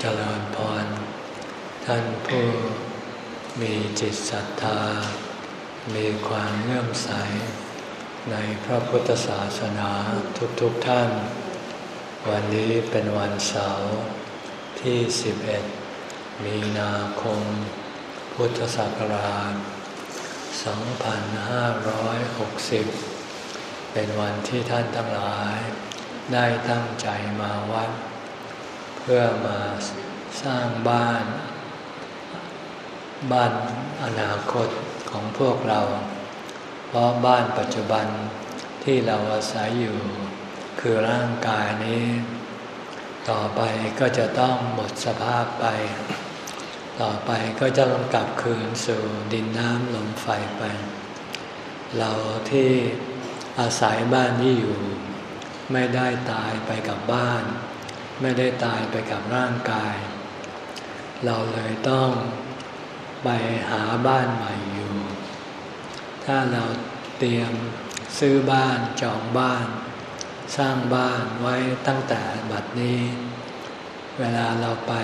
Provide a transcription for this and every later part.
เจริญพร ท่านผู้มีจิตศรัทธา มีความเลื่อมใส ในพระพุทธศาสนาทุกๆทท่าน วันนี้เป็นวันเสาร์ที่ 11 มีนาคม พุทธศักราช 2560 เป็นวันที่ท่านทั้งหลายได้ตั้งใจมาวัด พื่อมาสร้างบ้าน บ้านอนาคตของพวกเรา เพราะบ้านปัจจุบันที่เราอาศัยอยู่ คือร่างกายนี้ ต่อไปก็จะต้องหมดสภาพไป ต่อไปก็จะต้องกลับคืนสู่ดินน้ำลมไฟไป เราที่อาศัยบ้านนี้อยู่ ไม่ได้ตายไปกับบ้าน ไม่ได้ตายไปกับร่างกาย เราเลยต้องไปหาบ้านใหม่อยู่ ถ้าเราเตรียมซื้อบ้านจองบ้าน สร้างบ้านไว้ตั้งแต่บัดนี้ เวลาเราไป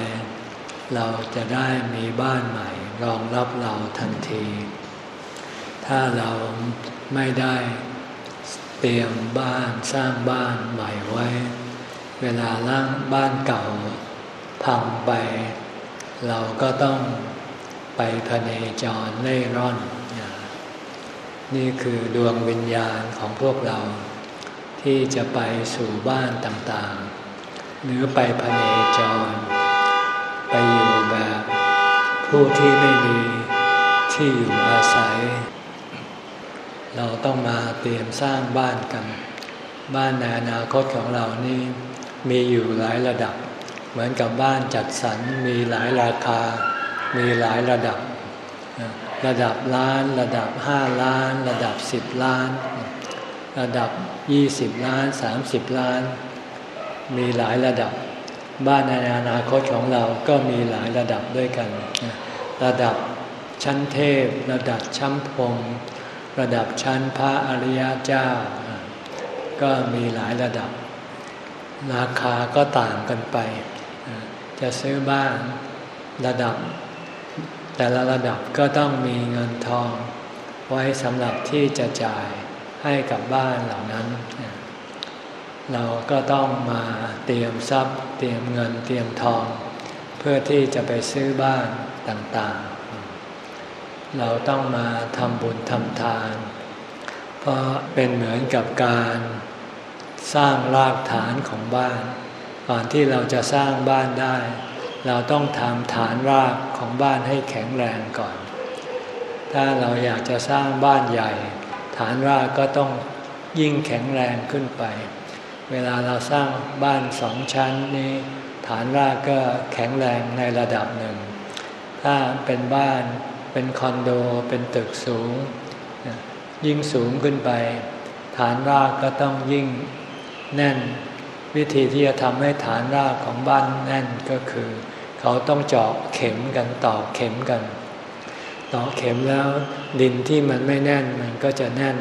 เราจะได้มีบ้านใหม่รองรับเราทันที ถ้าเราไม่ได้เตรียมบ้านสร้างบ้านใหม่ไว้ เวลาล่างบ้านเก่าพังไป เราก็ต้องไปพเนจรเล่ร่อน นี่คือดวงวิญญาณของพวกเรา ที่จะไปสู่บ้านต่างๆ หรือไปพเนจร ไปอยู่แบบผู้ที่ไม่มีที่อยู่อาศัย เราต้องมาเตรียมสร้างบ้านกัน บ้านในอนาคตของเรานี่ มีอยู่หลายระดับ เหมือนกับบ้านจัดสรรมีหลายราคา มีหลายระดับ ระดับล้าน ระดับห้าล้าน ระดับสิบล้าน ระดับยี่สิบล้านสามสิบล้าน มีหลายระดับ บ้านในอนาคตของเราก็มีหลายระดับด้วยกัน ระดับชั้นเทพ ระดับชั้นพรมระดับชั้นพระอริยเจ้า ก็มีหลายระดับ ราคาก็ต่างกันไป จะซื้อบ้านระดับ แต่ละระดับก็ต้องมีเงินทอง ไว้สำหรับที่จะจ่ายให้กับบ้านเหล่านั้น เราก็ต้องมาเตรียมทรัพย์ เตรียมเงินเตรียมทอง เพื่อที่จะไปซื้อบ้านต่างๆ เราต้องมาทำบุญทำทาน เพราะเป็นเหมือนกับการ สร้างรากฐานของบ้าน ก่อนที่เราจะสร้างบ้านได้ เราต้องทำฐานรากของบ้านให้แข็งแรงก่อน ถ้าเราอยากจะสร้างบ้านใหญ่ ฐานรากก็ต้องยิ่งแข็งแรงขึ้นไป เวลาเราสร้างบ้านสองชั้นนี้ฐานรากก็แข็งแรงในระดับหนึ่ง ถ้าเป็นบ้านเป็นคอนโดเป็นตึกสูง ยิ่งสูงขึ้นไป ฐานรากก็ต้องยิ่ง แน่น วิธีที่จะทำให้ฐานรากของบ้านแน่นก็คือ เขาต้องเจาะเข็มกันตอกเข็มกันตอกเข็มแล้วดินที่มันไม่แน่นมันก็จะแน่น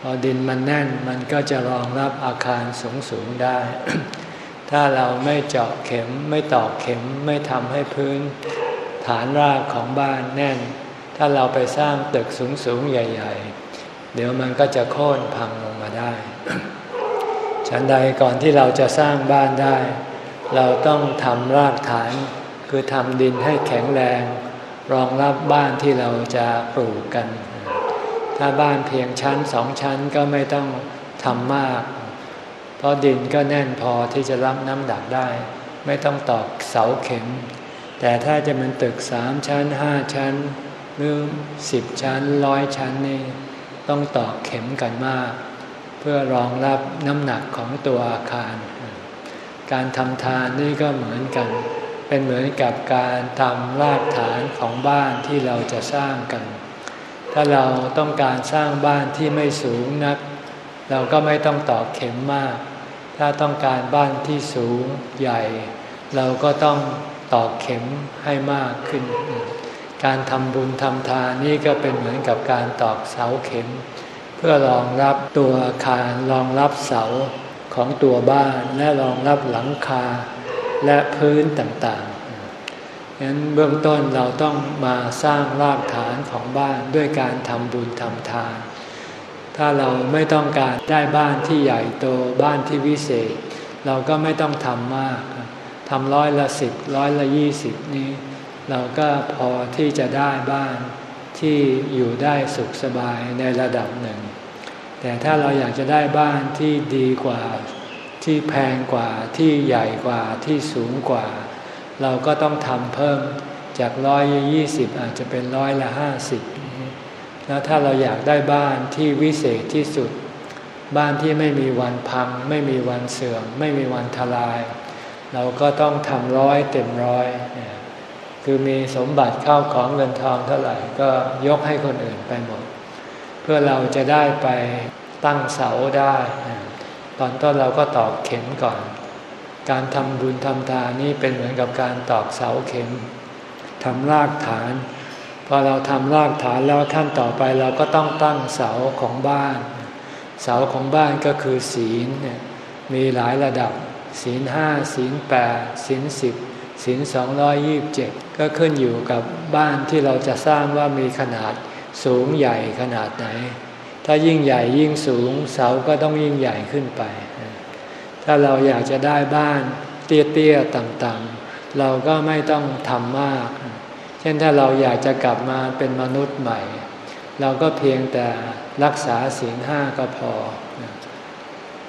พอดินมันแน่นมันก็จะรองรับอาคารสูงสูงได้ ถ้าเราไม่เจาะเข็มไม่ตอกเข็มไม่ทำให้พื้น ฐานรากของบ้านแน่น ถ้าเราไปสร้างตึกสูงๆใหญ่ ๆ เดี๋ยวมันก็จะโค่นพังลงมาได้ ฉันใดก่อนที่เราจะสร้างบ้านได้ เราต้องทำรากฐาน คือทำดินให้แข็งแรง รองรับบ้านที่เราจะปลูกกัน ถ้าบ้านเพียงชั้นสองชั้นก็ไม่ต้องทำมาก เพราะดินก็แน่นพอที่จะรับน้ำหนักได้ ไม่ต้องตอกเสาเข็ม แต่ถ้าจะเป็นตึกสามชั้นห้าชั้น หรือสิบชั้นร้อยชั้นนี่ต้องตอกเข็มกันมาก เพื่อรองรับน้ำหนักของตัวอาคาร การทำทานนี่ก็เหมือนกัน เป็นเหมือนกับการทำรากฐานของบ้านที่เราจะสร้างกัน ถ้าเราต้องการสร้างบ้านที่ไม่สูงนัก เราก็ไม่ต้องตอกเข็มมาก ถ้าต้องการบ้านที่สูงใหญ่ เราก็ต้องตอกเข็มให้มากขึ้น การทำบุญทำทานนี่ก็เป็นเหมือนกับการตอกเสาเข็ม เพื่อรองรับตัวอาคารรองรับเสาของตัวบ้านและรองรับหลังคาและพื้นต่างๆงั้นเบื้องต้นเราต้องมาสร้างรากฐานของบ้านด้วยการทำบุญทำทาน ถ้าเราไม่ต้องการได้บ้านที่ใหญ่โตบ้านที่วิเศษ เราก็ไม่ต้องทำมากทำร้อยละสิบร้อยละยี่สิบนี้ เราก็พอที่จะได้บ้านที่อยู่ได้สุขสบายในระดับหนึ่ง แต่ถ้าเราอยากจะได้บ้านที่ดีกว่าที่แพงกว่าที่ใหญ่กว่าที่สูงกว่า เราก็ต้องทำเพิ่มจากร้อยยี่สิบอาจจะเป็นร้อยละห้าสิบแล้วถ้าเราอยากได้บ้านที่วิเศษที่สุด บ้านที่ไม่มีวันพัง ไม่มีวันเสื่อม ไม่มีวันทลาย เราก็ต้องทำร้อยเต็มร้อยคือมีสมบัติเข้าของเงินทองเท่าไหร่ก็ยกให้คนอื่นไปหมด พื่อเราจะได้ไปตั้งเสาได้ ตอนต้นเราก็ตอกเข็มก่อน การทำบุญทำทานนี่เป็นเหมือนกับการตอกเสาเข็มทำรากฐาน พอเราทำรากฐานแล้วขั้นต่อไปเราก็ต้องตั้งเสาของบ้าน เสาของบ้านก็คือศีลมีหลายระดับ ศีลห้าศีลแปดศีลสิบศีลสองร้อยยี่บเจ็ดก็ขึ้นอยู่กับบ้านที่เราจะสร้างว่ามีขนาด สูงใหญ่ขนาดไหน ถ้ายิ่งใหญ่ยิ่งสูงเสาก็ต้องยิ่งใหญ่ขึ้นไป ถ้าเราอยากจะได้บ้านเตี้ยๆต่ำๆเราก็ไม่ต้องทำมาก เช่นถ้าเราอยากจะกลับมาเป็นมนุษย์ใหม่ เราก็เพียงแต่รักษาศีลห้าก็พอ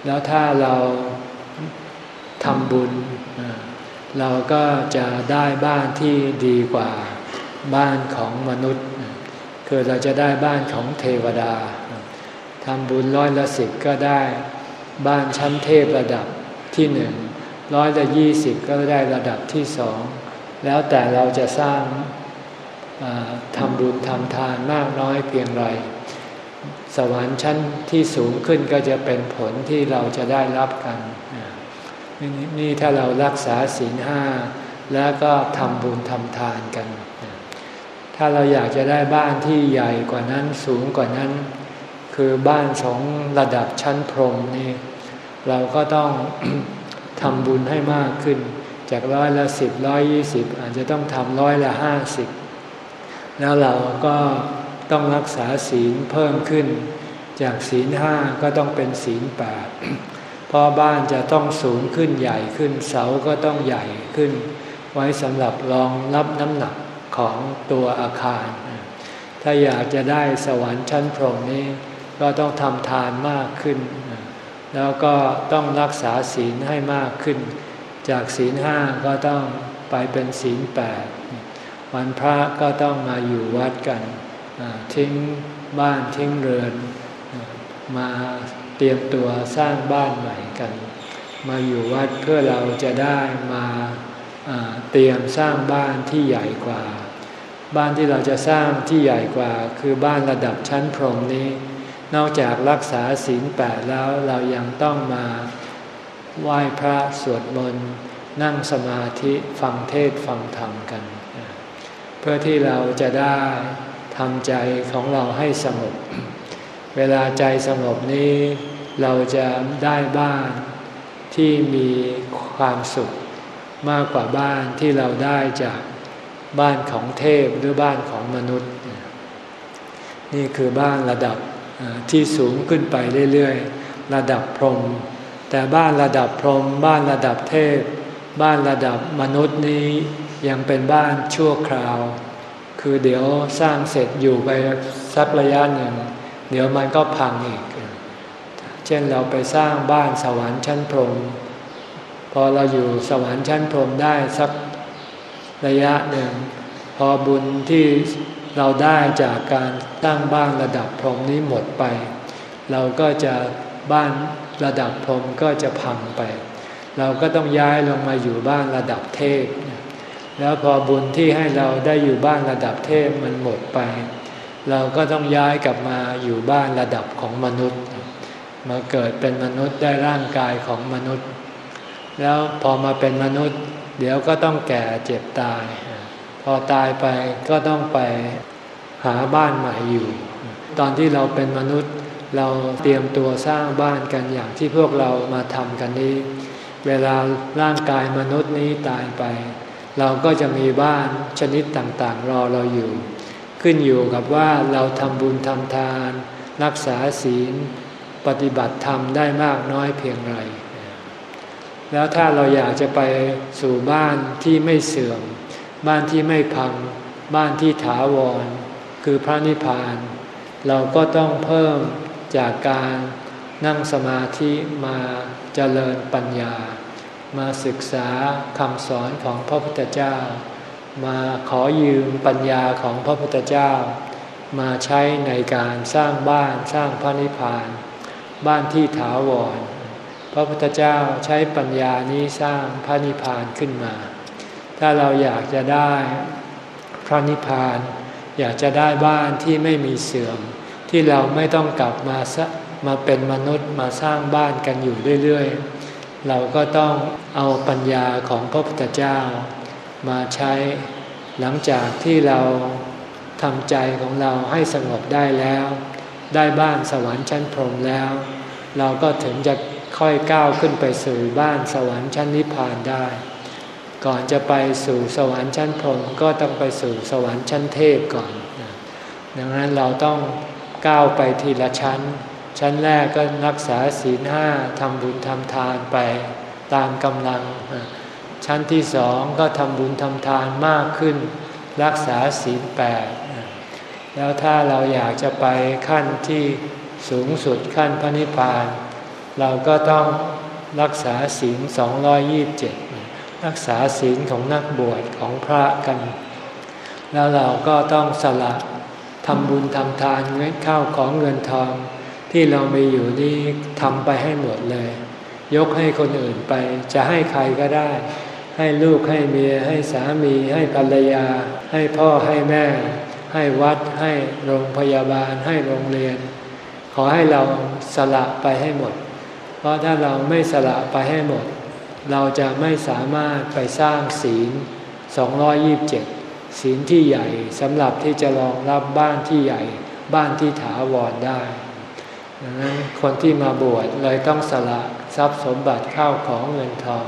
แล้วถ้าเราทำบุญ เราก็จะได้บ้านที่ดีกว่าบ้านของมนุษย์ คือเราจะได้บ้านของเทวดาทำบุญร้อยละสิบก็ได้บ้านชั้นเทพระดับที่หนึ่งร้อยละยี่สิบก็ได้ระดับที่สองแล้วแต่เราจะสร้างทำบุญทำทานมากน้อยเพียงไร สวรรค์ชั้นที่สูงขึ้นก็จะเป็นผลที่เราจะได้รับกันนี่ถ้าเรารักษาศีลห้าแล้วก็ทำบุญทำทานกัน ถ้าเราอยากจะได้บ้านที่ใหญ่กว่านั้นสูงกว่านั้น คือบ้านสองระดับชั้นพรมนี่เราก็ต้องทำบุญให้มากขึ้น จากร้อยละสิบร้อยยี่สิบอาจจะต้องทำร้อยละห้าสิบแล้วเราก็ต้องรักษาศีลเพิ่มขึ้น จากศีลห้าก็ต้องเป็นศีลแปดเพราะบ้านจะต้องสูงขึ้นใหญ่ขึ้นเสาก็ต้องใหญ่ขึ้น ไว้สำหรับรองรับน้ำหนัก ของตัวอาคาร ถ้าอยากจะได้สวรรค์ชั้นพรหมนี้ ก็ต้องทำทานมากขึ้น แล้วก็ต้องรักษาศีลให้มากขึ้น จากศีลห้าก็ต้องไปเป็นศีลแปดวันพระก็ต้องมาอยู่วัดกัน ทิ้งบ้านทิ้งเรือน มาเตรียมตัวสร้างบ้านใหม่กัน มาอยู่วัดเพื่อเราจะได้มาเตรียมสร้างบ้านที่ใหญ่กว่า บ้านที่เราจะสร้างที่ใหญ่กว่าคือบ้านระดับชั้นพรหมนี้ นอกจากรักษาศีลแปดแล้วเรายังต้องมาไหว้พระสวดมนต์นั่งสมาธิฟังเทศฟังธรรมกัน เพื่อที่เราจะได้ทำใจของเราให้สงบ เวลาใจสงบนี้ เราจะได้บ้านที่มีความสุขมากกว่าบ้านที่เราได้จาก บ้านของเทพหรือบ้านของมนุษย์ นี่คือบ้านระดับที่สูงขึ้นไปเรื่อยๆ ระดับพรหมแต่บ้านระดับพรหมบ้านระดับเทพ บ้านระดับมนุษย์นี้ยังเป็นบ้านชั่วคราว คือเดี๋ยวสร้างเสร็จอยู่ไปสักระยะหนึ่ง เดี๋ยวมันก็พังอีก เช่นเราไปสร้างบ้านสวรรค์ชั้นพรหมพอเราอยู่สวรรค์ชั้นพรหมได้สัก ระยะหนึ่ง พอบุญที่เราได้จากการตั้งบ้านระดับพรหมนี้หมดไป เราก็จะบ้านระดับพรหมก็จะพังไป เราก็ต้องย้ายลงมาอยู่บ้านระดับเทพ แล้วพอบุญที่ให้เราได้อยู่บ้านระดับเทพมันหมดไป เราก็ต้องย้ายกลับมาอยู่บ้านระดับของมนุษย์ มาเกิดเป็นมนุษย์ได้ร่างกายของมนุษย์ แล้วพอมาเป็นมนุษย์ เดี๋ยวก็ต้องแก่เจ็บตาย พอตายไปก็ต้องไปหาบ้านใหม่อยู่ ตอนที่เราเป็นมนุษย์เราเตรียมตัวสร้างบ้านกันอย่างที่พวกเรามาทำกันนี้ เวลาร่างกายมนุษย์นี้ตายไป เราก็จะมีบ้านชนิดต่างๆ รอเราอยู่ ขึ้นอยู่กับว่าเราทำบุญทำทาน รักษาศีล ปฏิบัติธรรมได้มากน้อยเพียงไร แล้วถ้าเราอยากจะไปสู่บ้านที่ไม่เสื่อม บ้านที่ไม่พัง บ้านที่ถาวร คือพระนิพพาน เราก็ต้องเพิ่มจากการนั่งสมาธิมาเจริญปัญญา มาศึกษาคำสอนของพระพุทธเจ้า มาขอยืมปัญญาของพระพุทธเจ้า มาใช้ในการสร้างบ้านสร้างพระนิพพาน บ้านที่ถาวร พระพุทธเจ้าใช้ปัญญานี้สร้างพระนิพพานขึ้นมา ถ้าเราอยากจะได้พระนิพพาน อยากจะได้บ้านที่ไม่มีเสื่อม ที่เราไม่ต้องกลับมามาเป็นมนุษย์มาสร้างบ้านกันอยู่เรื่อยๆ เราก็ต้องเอาปัญญาของพระพุทธเจ้า มาใช้หลังจากที่เราทำใจของเราให้สงบได้แล้ว ได้บ้านสวรรค์ชั้นพรหมแล้ว เราก็ถึงจะ ค่อยก้าวขึ้นไปสู่บ้านสวรรค์ชั้นนิพพานได้ ก่อนจะไปสู่สวรรค์ชั้นพรหมก็ต้องไปสู่สวรรค์ชั้นเทพก่อน ดังนั้นเราต้องก้าวไปทีละชั้น ชั้นแรกก็รักษาศีลห้าทำบุญทำทานไปตามกำลัง ชั้นที่สองก็ทำบุญทำทานมากขึ้น รักษาศีลแปดแล้วถ้าเราอยากจะไปขั้นที่สูงสุดขั้นพระนิพพาน เราก็ต้องรักษาศีล227 รักษาศีลของนักบวชของพระกัน แล้วเราก็ต้องสละทำบุญทำทานเงินข้าวของเงินทอง ที่เรามีอยู่นี่ทำไปให้หมดเลย ยกให้คนอื่นไปจะให้ใครก็ได้ ให้ลูกให้เมียให้สามี ให้ภรรยา ให้พ่อให้แม่ ให้วัดให้โรงพยาบาลให้โรงเรียน ขอให้เราสละไปให้หมด เพราะถ้าเราไม่สละไปให้หมด เราจะไม่สามารถไปสร้างศีล 227 ศีลที่ใหญ่สำหรับที่จะรองรับบ้านที่ใหญ่ บ้านที่ถาวรได้ดังนั้นคนที่มาบวชเลยต้องสละทรัพย์สมบัติเข้าของเงินทอง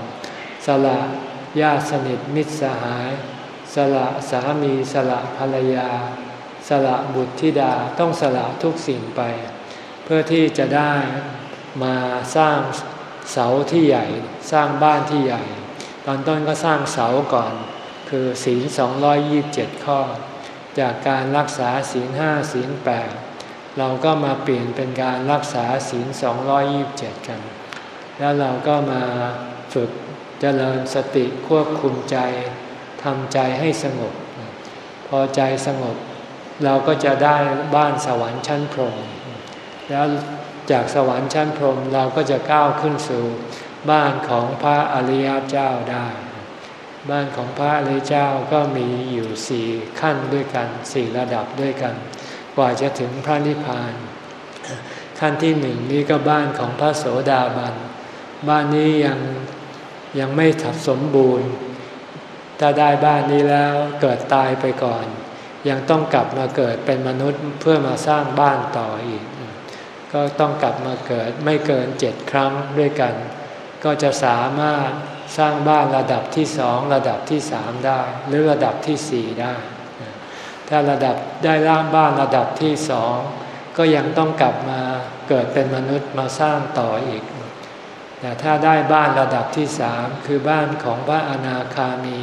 สละญาติสนิทมิตรสหาย สละสามีสละภรรยา สละบุตรธิดาต้องสละทุกสิ่งไป เพื่อที่จะได้ มาสร้างเสาที่ใหญ่ สร้างบ้านที่ใหญ่ ตอนต้นก็สร้างเสาก่อน คือศีล227 ข้อ จากการรักษาศีลห้าศีลแปเราก็มาเปลี่ยนเป็นการรักษาศีล227 กัน แล้วเราก็มาฝึกเจริญสติควบคุมใจทำใจให้สงบ พอใจสงบ เราก็จะได้บ้านสวรรค์ชั้นพรหมแล้ว จากสวรรค์ชั้นพรหมเราก็จะก้าวขึ้นสู่บ้านของพระอริยเจ้าได้ บ้านของพระอริยเจ้าก็มีอยู่สี่ขั้นด้วยกันสี่ระดับด้วยกัน กว่าจะถึงพระนิพพาน ขั้นที่หนึ่งนี่ก็บ้านของพระโสดาบัน บ้านนี้ยังยังไม่ถับสมบูรณ์ ถ้าได้บ้านนี้แล้วเกิดตายไปก่อน ยังต้องกลับมาเกิดเป็นมนุษย์เพื่อมาสร้างบ้านต่ออีก ก็ต้องกลับมาเกิดไม่เกินเจ็ดครั้งด้วยกัน ก็จะสามารถสร้างบ้านระดับที่สองระดับที่สามได้ หรือระดับที่สี่ได้ ถ้าระดับได้ร่างบ้านระดับที่สองก็ยังต้องกลับมาเกิดเป็นมนุษย์มาสร้างต่ออีก แต่ถ้าได้บ้านระดับที่สามคือบ้านของพระอนาคามี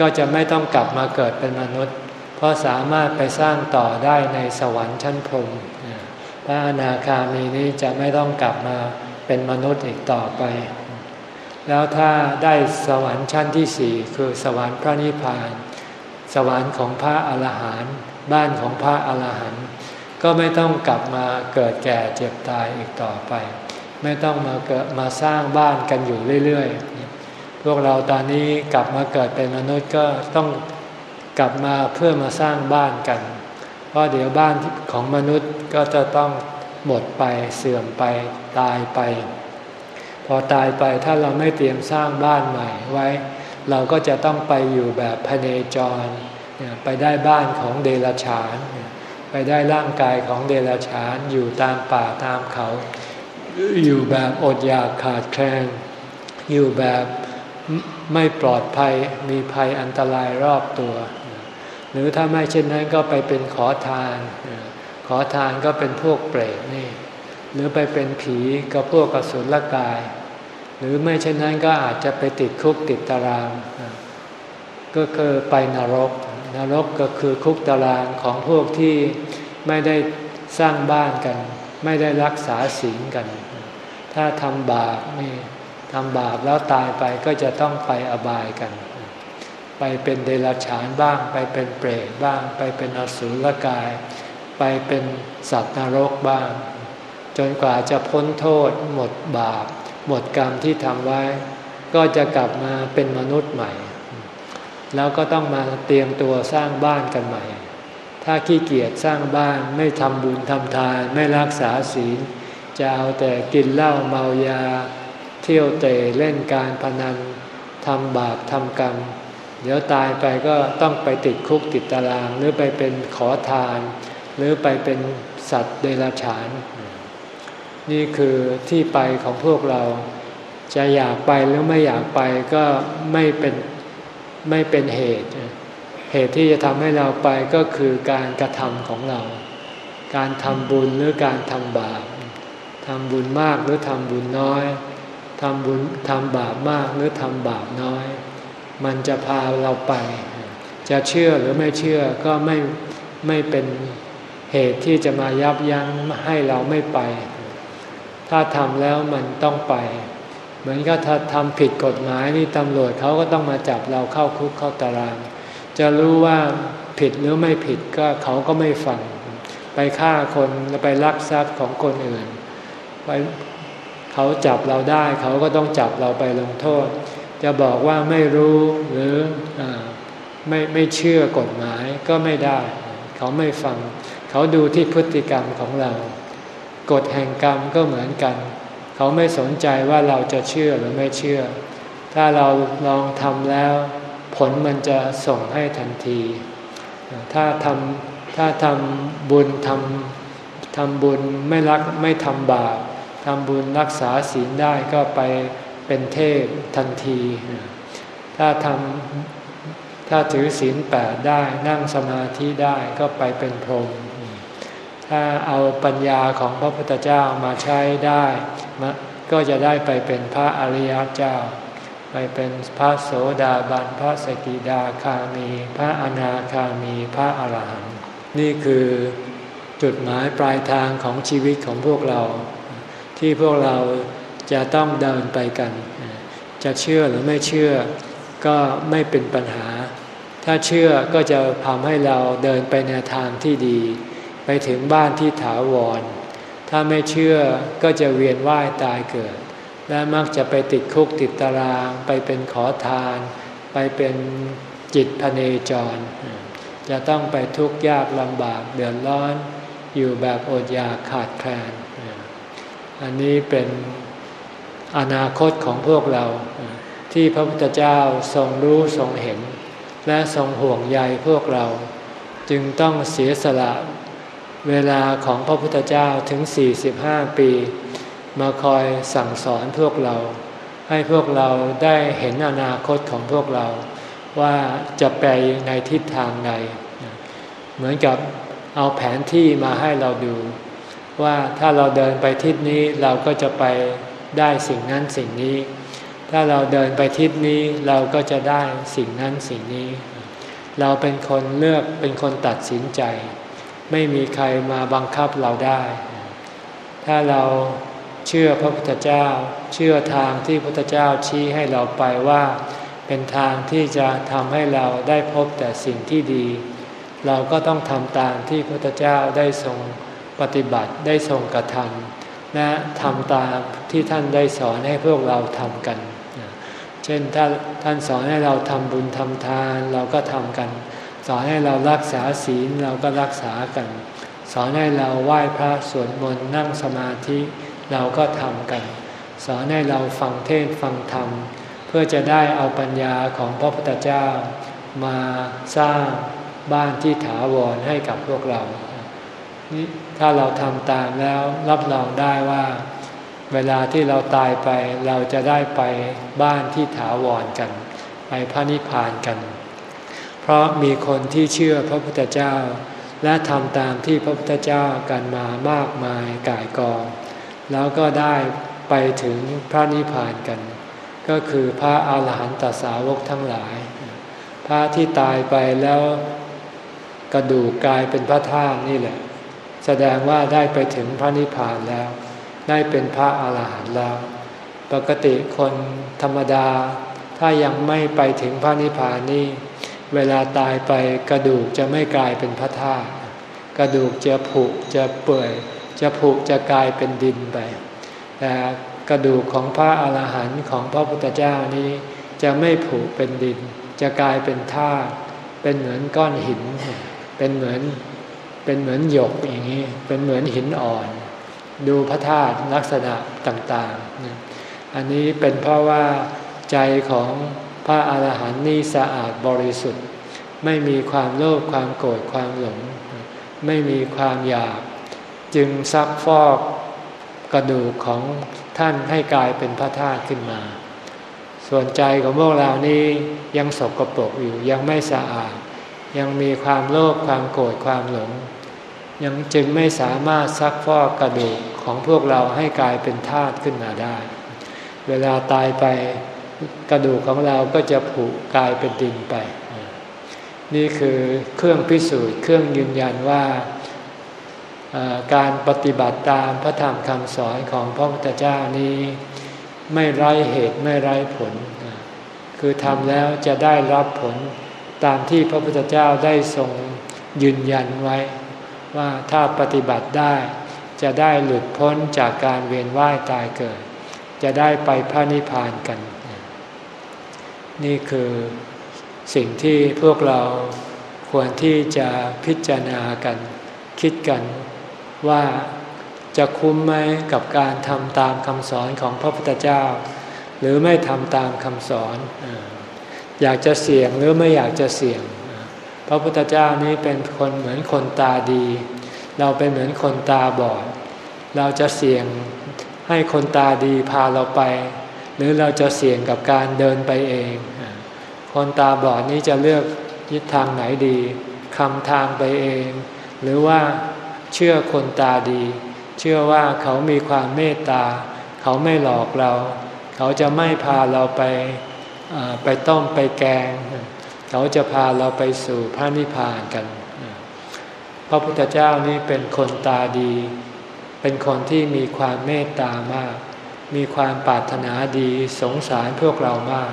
ก็จะไม่ต้องกลับมาเกิดเป็นมนุษย์ เพราะสามารถไปสร้างต่อได้ในสวรรค์ชั้นพรหม พระอนาคามีนี้จะไม่ต้องกลับมาเป็นมนุษย์อีกต่อไป แล้วถ้าได้สวรรค์ชั้นที่สี่คือสวรรค์พระนิพพาน สวรรค์ของพระอาหารหันต์บ้านของพระอาหารหันต์ก็ไม่ต้องกลับมาเกิดแก่เจ็บตายอีกต่อไป ไม่ต้องมาเกิดมาสร้างบ้านกันอยู่เรื่อยๆ พวกเราตอนนี้กลับมาเกิดเป็นมนุษย์ก็ต้องกลับมาเพื่อมาสร้างบ้านกัน ราะเดี๋ยวบ้านของมนุษย์ก็จะต้องหมดไปเสื่อมไปตายไป พอตายไปถ้าเราไม่เตรียมสร้างบ้านใหม่ไว้ เราก็จะต้องไปอยู่แบบพเนจร ไปได้บ้านของเดรัจฉาน ไปได้ร่างกายของเดรัจฉานอยู่ตามป่าตามเขา อยู่แบบอดอยากขาดแคลนอยู่แบบไม่ปลอดภัยมีภัยอันตรายรอบตัว หรือถ้าไม่เช่นนั้นก็ไปเป็นขอทาน ขอทานก็เป็นพวกเปรตนี่ หรือไปเป็นผีกับพวกกสุลกาย หรือไม่เช่นนั้นก็อาจจะไปติดคุกติดตาราง ก็คือไปนรก นรกก็คือคุกตารางของพวกที่ไม่ได้สร้างบ้านกัน ไม่ได้รักษาศีลกัน ถ้าทำบาปนี่ทำบาปแล้วตายไปก็จะต้องไปอบายกัน ไปเป็นเดรัจฉานบ้าง ไปเป็นเปรตบ้าง ไปเป็นอสุรกาย ไปเป็นสัตว์นรกบ้าง จนกว่าจะพ้นโทษ หมดบาป หมดกรรมที่ทำไว้ ก็จะกลับมาเป็นมนุษย์ใหม่ แล้วก็ต้องมาเตรียมตัวสร้างบ้านกันใหม่ ถ้าขี้เกียจสร้างบ้านไม่ทำบุญทำทานไม่รักษาศีล จะเอาแต่กินเหล้าเมายา เที่ยวเตะเล่นการพนันทำบาปทำกรรม เดี๋ยวตายไปก็ต้องไปติดคุกติดตาราง หรือไปเป็นขอทาน หรือไปเป็นสัตว์เดรัจฉาน นี่คือที่ไปของพวกเรา จะอยากไปหรือไม่อยากไปก็ไม่เป็นไม่เป็นเหตุ เหตุที่จะทำให้เราไปก็คือการกระทำของเรา การทำบุญหรือการทำบาปทำบุญมากหรือทำบุญน้อยทำบุญทำบาปมากหรือทำบาปน้อย มันจะพาเราไป จะเชื่อหรือไม่เชื่อก็ไม่ไม่เป็นเหตุที่จะมายับยั้งให้เราไม่ไป ถ้าทำแล้วมันต้องไป เหมือนกับถ้าทำผิดกฎหมายนี่ตำรวจเขาก็ต้องมาจับเราเข้าคุกเข้าตาราง จะรู้ว่าผิดหรือไม่ผิดก็เขาก็ไม่ฟัง ไปฆ่าคนไปลักทรัพย์ของคนอื่นไปเขาจับเราได้ เขาก็ต้องจับเราไปลงโทษ จะบอกว่าไม่รู้หรืออไม่ไม่เชื่อกฎหมายก็ไม่ได้ เขาไม่ฟัง เขาดูที่พฤติกรรมของเรา กฎแห่งกรรมก็เหมือนกัน เขาไม่สนใจว่าเราจะเชื่อหรือไม่เชื่อ ถ้าเราลองทำแล้ว ผลมันจะส่งให้ทันที ถ้าทำถ้าทำบุญทำทำบุญไม่รักไม่ทำบาปทำบุญรักษาศีลได้ก็ไป เป็นเทพทันที ถ้าทำถ้าถือศีลแปดได้นั่งสมาธิได้ก็ไปเป็นพรหมถ้าเอาปัญญาของพระพุทธเจ้ามาใช้ได้ก็จะได้ไปเป็นพระอริยเจ้า ไปเป็นพระโสดาบัน พระสกิดาคามี พระอนาคามี พระอรหันต์นี่คือจุดหมายปลายทางของชีวิตของพวกเรา ที่พวกเรา จะต้องเดินไปกัน จะเชื่อหรือไม่เชื่อก็ไม่เป็นปัญหา ถ้าเชื่อก็จะทำให้เราเดินไปในทางที่ดี ไปถึงบ้านที่ถาวร ถ้าไม่เชื่อก็จะเวียนว่ายตายเกิด และมักจะไปติดคุกติดตาราง ไปเป็นขอทาน ไปเป็นจิตพเนจร จะต้องไปทุกข์ยากลำบากเดือดร้อน อยู่แบบอดอยากขาดแคลนอันนี้เป็น อนาคตของพวกเรา ที่พระพุทธเจ้าทรงรู้ทรงเห็น และทรงห่วงใยพวกเรา จึงต้องเสียสละเวลาของพระพุทธเจ้าถึง 45 ปี มาคอยสั่งสอนพวกเรา ให้พวกเราได้เห็นอนาคตของพวกเรา ว่าจะไปในทิศทางใดเหมือนกับเอาแผนที่มาให้เราดู ว่าถ้าเราเดินไปทิศนี้เราก็จะไป ได้สิ่งนั้นสิ่งนี้ ถ้าเราเดินไปทิศนี้เราก็จะได้สิ่งนั้นสิ่งนี้ เราเป็นคนเลือกเป็นคนตัดสินใจ ไม่มีใครมาบังคับเราได้ ถ้าเราเชื่อพระพุทธเจ้า เชื่อทางที่พระพุทธเจ้าชี้ให้เราไปว่า เป็นทางที่จะทำให้เราได้พบแต่สิ่งที่ดี เราก็ต้องทำตามที่พระพุทธเจ้าได้ทรงปฏิบัติได้ทรงกระทำ และทำตามที่ท่านได้สอนให้พวกเราทำกัน เช่นถ้าท่านสอนให้เราทำบุญทำทานเราก็ทำกัน สอนให้เรารักษาศีลเราก็รักษากัน สอนให้เราไหว้พระสวดมนต์นั่งสมาธิเราก็ทำกัน สอนให้เราฟังเทศฟังธรรม เพื่อจะได้เอาปัญญาของพระพุทธเจ้า มาสร้างบ้านที่ถาวรให้กับพวกเรา ถ้าเราทำตามแล้วรับรองได้ว่า เวลาที่เราตายไปเราจะได้ไปบ้านที่ถาวรกัน ไปพระนิพพานกัน เพราะมีคนที่เชื่อพระพุทธเจ้า และทำตามที่พระพุทธเจ้ากันมามากมายกายกอง แล้วก็ได้ไปถึงพระนิพพานกัน ก็คือพระอาหารหันตสาวกทั้งหลาย พระที่ตายไปแล้วกระดูกกลายเป็นพระธาตุนี่แหละ แสดงว่าได้ไปถึงพระนิพพานแล้ว ได้เป็นพระอาหารหันต์แล้ว ปกติคนธรรมดา ถ้ายังไม่ไปถึงพระนิพพานนี่เวลาตายไปกระดูกจะไม่กลายเป็นพระธาตุกระดูกจะผุจะเปื่อย จะผุจะกลายเป็นดินไปแต่กระดูกของพระอาหารหันต์ของพระพุทธเจ้านี้ จะไม่ผุเป็นดิน จะกลายเป็นธาตุเป็นเหมือนก้อนหิน เป็นเหมือน เป็นเหมือนหยกอย่างนี้ เป็นเหมือนหินอ่อน ดูพระธาตุลักษณะต่างๆ อันนี้เป็นเพราะว่าใจของพระอาหารหันต์นี่สะอาดบริสุทธิ์ ไม่มีความโลภความโกรธความหลง ไม่มีความอยาก จึงซักฟอกกระดูกของท่านให้กลายเป็นพระธาตุขึ้นมา ส่วนใจของพวกเรานี้ยังสกปรกอยู่ยังไม่สะอาด ยังมีความโลภความโกรธความหลง ยังจึงไม่สามารถซักฟอกกระดูกของพวกเราให้กลายเป็นธาตุขึ้นมาได้ เวลาตายไปกระดูกของเราก็จะผุกลายเป็นดินไป นี่คือเครื่องพิสูจน์เครื่องยืนยันว่าการปฏิบัติตามพระธรรมคำสอนของพระพุทธเจ้านี้ ไม่ไร้เหตุไม่ไร้ผล คือทำแล้วจะได้รับผล ตามที่พระพุทธเจ้าได้ทรงยืนยันไว้ ว่าถ้าปฏิบัติได้จะได้หลุดพ้นจากการเวียนว่ายตายเกิด จะได้ไปพระนิพพานกัน นี่คือสิ่งที่พวกเราควรที่จะพิจารณากัน คิดกันว่าจะคุ้มไหมกับการทำตามคำสอนของพระพุทธเจ้า หรือไม่ทำตามคำสอน อยากจะเสี่ยงหรือไม่อยากจะเสี่ยง พระพุทธเจ้านี้เป็นคนเหมือนคนตาดี เราเป็นเหมือนคนตาบอด เราจะเสี่ยงให้คนตาดีพาเราไป หรือเราจะเสี่ยงกับการเดินไปเอง คนตาบอดนี้จะเลือกยึดทางไหนดีคำทางไปเอง หรือว่าเชื่อคนตาดี เชื่อว่าเขามีความเมตตา เขาไม่หลอกเรา เขาจะไม่พาเราไป ไปต้มไปแกง เขาจะพาเราไปสู่พระนิพพานกัน พระพุทธเจ้านี่เป็นคนตาดี เป็นคนที่มีความเมตตามาก มีความปรารถนาดีสงสารพวกเรามาก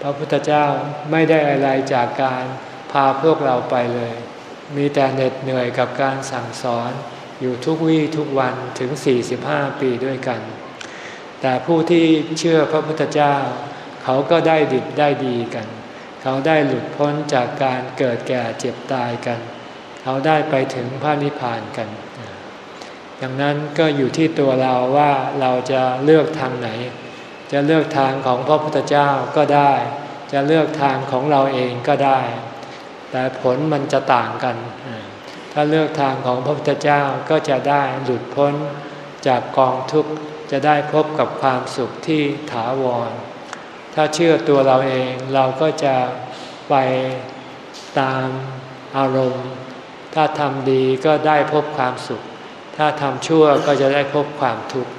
พระพุทธเจ้าไม่ได้อะไรจากการพาพวกเราไปเลย มีแต่เหน็ดเหนื่อยกับการสั่งสอนอยู่ทุกวี่ทุกวันถึง 45 ปีด้วยกัน แต่ผู้ที่เชื่อพระพุทธเจ้า เขาก็ได้ดิบได้ดีกัน เขาได้หลุดพ้นจากการเกิดแก่เจ็บตายกัน เขาได้ไปถึงพระนิพพานกัน ดังนั้นก็อยู่ที่ตัวเราว่าเราจะเลือกทางไหน จะเลือกทางของพระพุทธเจ้าก็ได้ จะเลือกทางของเราเองก็ได้ แต่ผลมันจะต่างกัน ถ้าเลือกทางของพระพุทธเจ้าก็จะได้หลุดพ้นจากกองทุกข์จะได้พบกับความสุขที่ถาวร ถ้าเชื่อตัวเราเองเราก็จะไปตามอารมณ์ ถ้าทำดีก็ได้พบความสุข ถ้าทำชั่วก็จะได้พบความทุกข์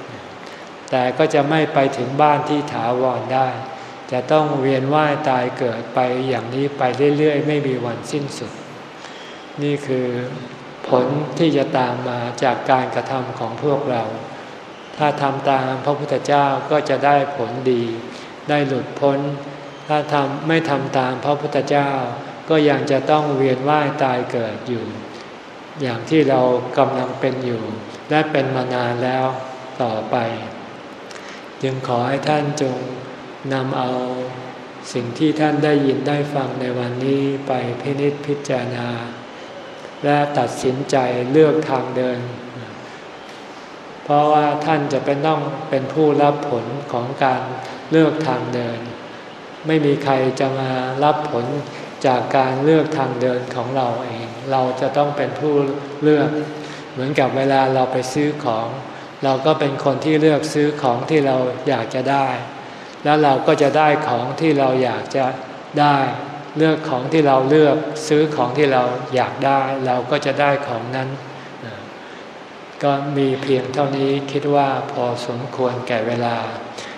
แต่ก็จะไม่ไปถึงบ้านที่ถาวรได้ จะต้องเวียนว่ายตายเกิดไปอย่างนี้ไปเรื่อยๆ ไม่มีวันสิ้นสุด นี่คือผลที่จะตามมาจากการกระทำของพวกเรา ถ้าทำตามพระพุทธเจ้าก็จะได้ผลดี ได้หลุดพ้น ถ้าทำไม่ทำตามพระพุทธเจ้า ก็ยังจะต้องเวียนว่ายตายเกิดอยู่ อย่างที่เรากำลังเป็นอยู่ และเป็นมานานแล้วต่อไป จึงขอให้ท่านจงนำเอาสิ่งที่ท่านได้ยินได้ฟังในวันนี้ไปพินิจพิจารณา และตัดสินใจเลือกทางเดิน เพราะว่าท่านจะเป็นต้องเป็นผู้รับผลของการ เลือกทางเดิน ไม่มีใครจะมารับผลจากการเลือกทางเดินของเราเอง เราจะต้องเป็นผู้เลือก เหมือนกับเวลาเราไปซื้อของ เราก็เป็นคนที่เลือกซื้อของที่เราอยากจะได้ แล้วเราก็จะได้ของที่เราอยากจะได้ เลือกของที่เราเลือกซื้อของที่เราอยากได้ เราก็จะได้ของนั้น ก็มีเพียงเท่านี้คิดว่าพอสมควรแก่เวลา